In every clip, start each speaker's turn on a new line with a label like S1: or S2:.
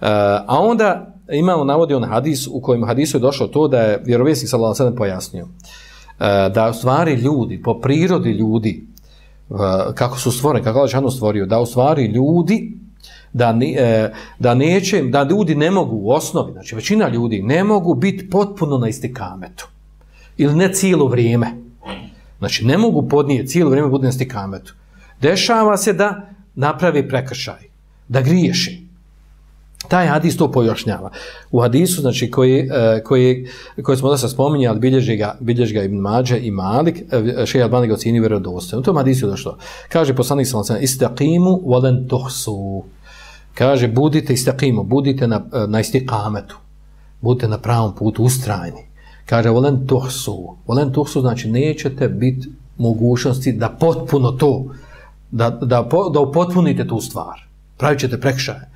S1: a onda imamo, navodi on hadis u kojem hadisu je došlo to da je vjerovjesnik sallallahu alejhi pojasnio da u stvari ljudi, po prirodi ljudi, kako su stvoreni, kako Allah stvorio, da u stvari ljudi da, e, da neće, da ljudi ne mogu u osnovi, znači većina ljudi ne mogu biti potpuno na istikametu. Ili ne cijelo vrijeme. Znači ne mogu podnijeti cijelo vrijeme biti na istikametu. Dešava se da napravi prekršaj, da griješi. Taj hadis to pojašnjava. U hadisu, znači, koji, e, koji, koji smo se spominjali, bilježi ga, bilježi ga Ibn Mađe i Malik, e, šeha Albani ga ocini vjerodostojno. U tom hadisu je došlo. Kaže poslanik sam istaqimu volen tuhsu. Kaže, budite istaqimu, budite na, e, na istikametu. Budite na pravom putu, ustrajni. Kaže, volen tuhsu. Volen tuhsu znači nećete biti mogućnosti da potpuno to, da, da, da upotpunite tu stvar. Pravit ćete prekšaje.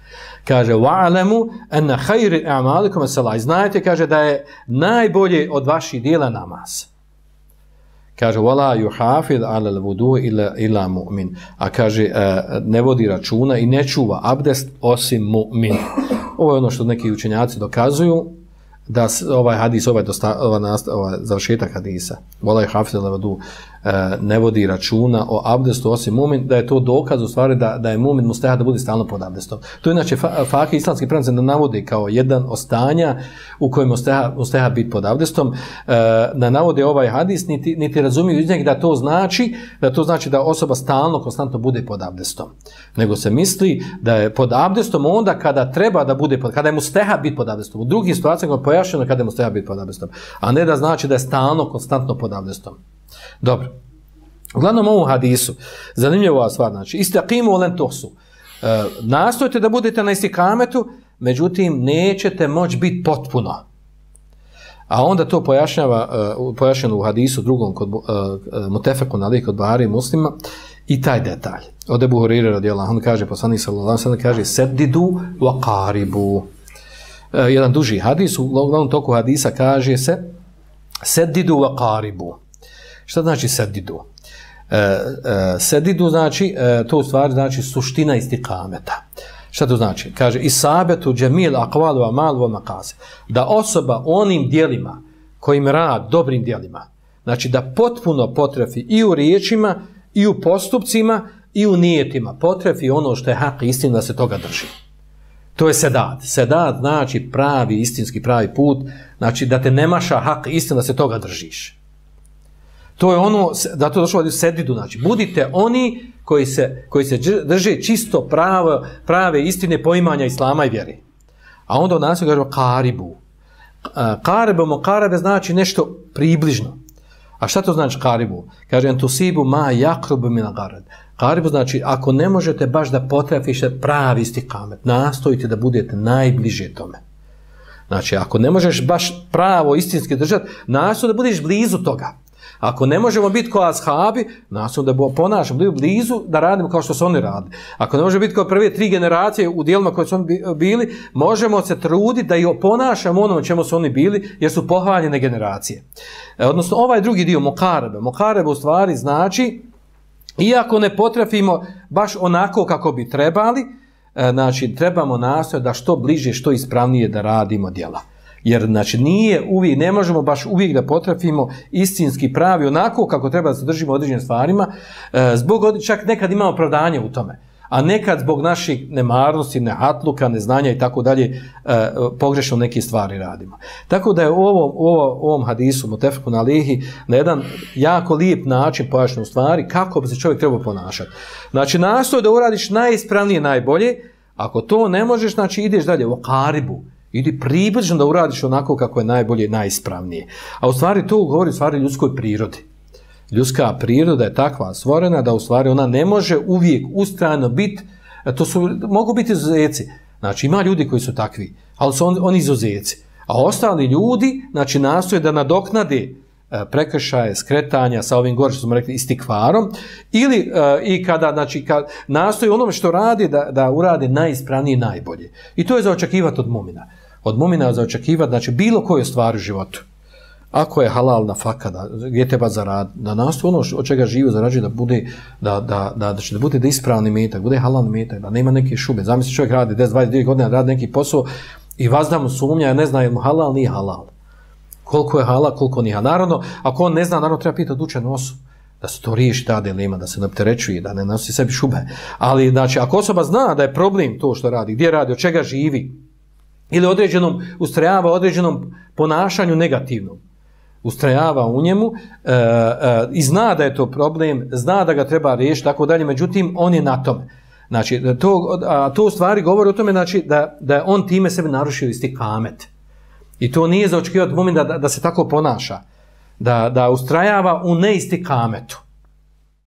S1: Kaže, wa'alamu anna khayri a'malikum as-salah. Znajte, kaže, da je najbolje od vaših dijela namaz. Kaže, wala yuhafid ala al-wudu illa, illa mu'min. A kaže, e, ne vodi računa i ne čuva abdest osim mu'min. Ovo je ono što neki učenjaci dokazuju, da ovaj hadis, ovaj, dosta, ovaj, ovaj završetak hadisa, volaj hafid levadu, e, ne vodi računa o abdestu osim mumin, da je to dokaz u stvari da, da je mumin musteha da bude stalno pod abdestom. To je inače fakih islamski pranac da navodi kao jedan od stanja u kojem musteha, musteha biti pod abdestom, e, da navode ovaj hadis, niti, niti razumiju iz njega da to znači da to znači da osoba stalno, konstantno bude pod abdestom. Nego se misli da je pod abdestom onda kada treba da bude pod, kada je musteha biti pod abdestom. U drugim situacijama je pojašnjeno kada je musteha biti pod abdestom. A ne da znači da je stalno, konstantno pod abdestom. Dobro. Uglavnom ovom hadisu, zanimljivo ova stvar, znači, istaqimu olen tosu. E, nastojite da budete na istikametu, međutim, nećete moći biti potpuno. A onda to pojašnjava, uh, pojašnjeno u hadisu drugom kod uh, Mutefeku na lik od Bahari muslima i taj detalj. Ode Ebu Hurire radijallahu, on kaže, poslanik sallallahu sallam kaže, sedidu wa qaribu. Uh, jedan duži hadis, u glavnom toku hadisa kaže se, sedidu wa qaribu. Šta znači sedidu? E, e, sedidu znači, e, to u stvari znači suština istikameta. Šta to znači? Kaže, isabetu džemil akvalu amalu makaze. Da osoba onim dijelima kojim rad, dobrim dijelima, znači da potpuno potrefi i u riječima, i u postupcima, i u nijetima. Potrefi ono što je hak istina da se toga drži. To je sedat. Sedat znači pravi, istinski pravi put, znači da te nemaša hak istina da se toga držiš. To je ono, da to došlo od sedidu, znači, budite oni koji se, koji se drže čisto pravo, prave istine poimanja islama i vjeri. A onda u nas je kaže karibu. Karibu, karibu znači nešto približno. A šta to znači karibu? Kaže, entusibu ma jakrubu mina garad. Karibu znači, ako ne možete baš da potrefiše pravi isti kamet, nastojite da budete najbliže tome. Znači, ako ne možeš baš pravo istinski držati, nastojite da budeš blizu toga. Ako ne možemo biti kao ashabi, nas da ponašamo, da blizu, da radimo kao što su oni radili. Ako ne možemo biti kao prve tri generacije u dijelima koje su oni bili, možemo se truditi da i ponašamo ono čemu su oni bili, jer su pohvaljene generacije. E, odnosno, ovaj drugi dio, mokarebe. Mokarebe u stvari znači, iako ne potrafimo baš onako kako bi trebali, e, znači, trebamo nastojati da što bliže, što ispravnije da radimo djela. Jer znači nije uvijek, ne možemo baš uvijek da potrafimo istinski pravi onako kako treba da se držimo određenim stvarima, e, zbog čak nekad imamo opravdanje u tome, a nekad zbog naših nemarnosti, nehatluka, neznanja i tako dalje, e, pogrešno neke stvari radimo. Tako da je u ovom, u ovom hadisu, Mutefku na Alihi, na jedan jako lijep način pojašnjeno stvari kako bi se čovjek trebao ponašati. Znači, nastoj da uradiš najispravnije, najbolje, ako to ne možeš, znači ideš dalje u karibu, Idi približno da uradiš onako kako je najbolje i najispravnije. A u stvari to govori u stvari ljudskoj prirodi. Ljudska priroda je takva stvorena da u stvari ona ne može uvijek ustrajno biti, to su, mogu biti izuzeci. Znači ima ljudi koji su takvi, ali su on, oni izuzeci. A ostali ljudi, znači nastoje da nadoknade e, prekršaje, skretanja sa ovim gore što smo rekli istikvarom ili uh, i kada znači kad nastoji onome što radi da, da urade najispravnije najbolje. I to je za očekivati od mumina od mumina za očekivati, znači bilo koju stvar u životu. ako je halal na faka, da, gdje treba zarad, da nastoji ono od čega živi zarađuje, da bude, da, da, da, da, bude da ispravni metak, bude halal metak, da nema neke šube. Zamisli čovjek radi 10-22 godine, radi neki posao i vas da mu sumnja, ne zna je mu halal, nije halal. Koliko je halal, koliko nije halal. Naravno, ako on ne zna, naravno treba pitati učen osobu da se to riješi ta dilema, da se ne opterećuje, da ne nosi sebi šube. Ali, znači, ako osoba zna da je problem to što radi, gdje radi, od čega živi, ili određenom, ustrajava određenom ponašanju negativnom, ustrajava u njemu e, e, i zna da je to problem, zna da ga treba riješiti, tako dalje, međutim, on je na tome. Znači, to, a, to stvari govori o tome znači, da, da on time sebe narušio isti kamet. I to nije za očekivati moment da, da, da se tako ponaša. Da, da ustrajava u neisti kametu.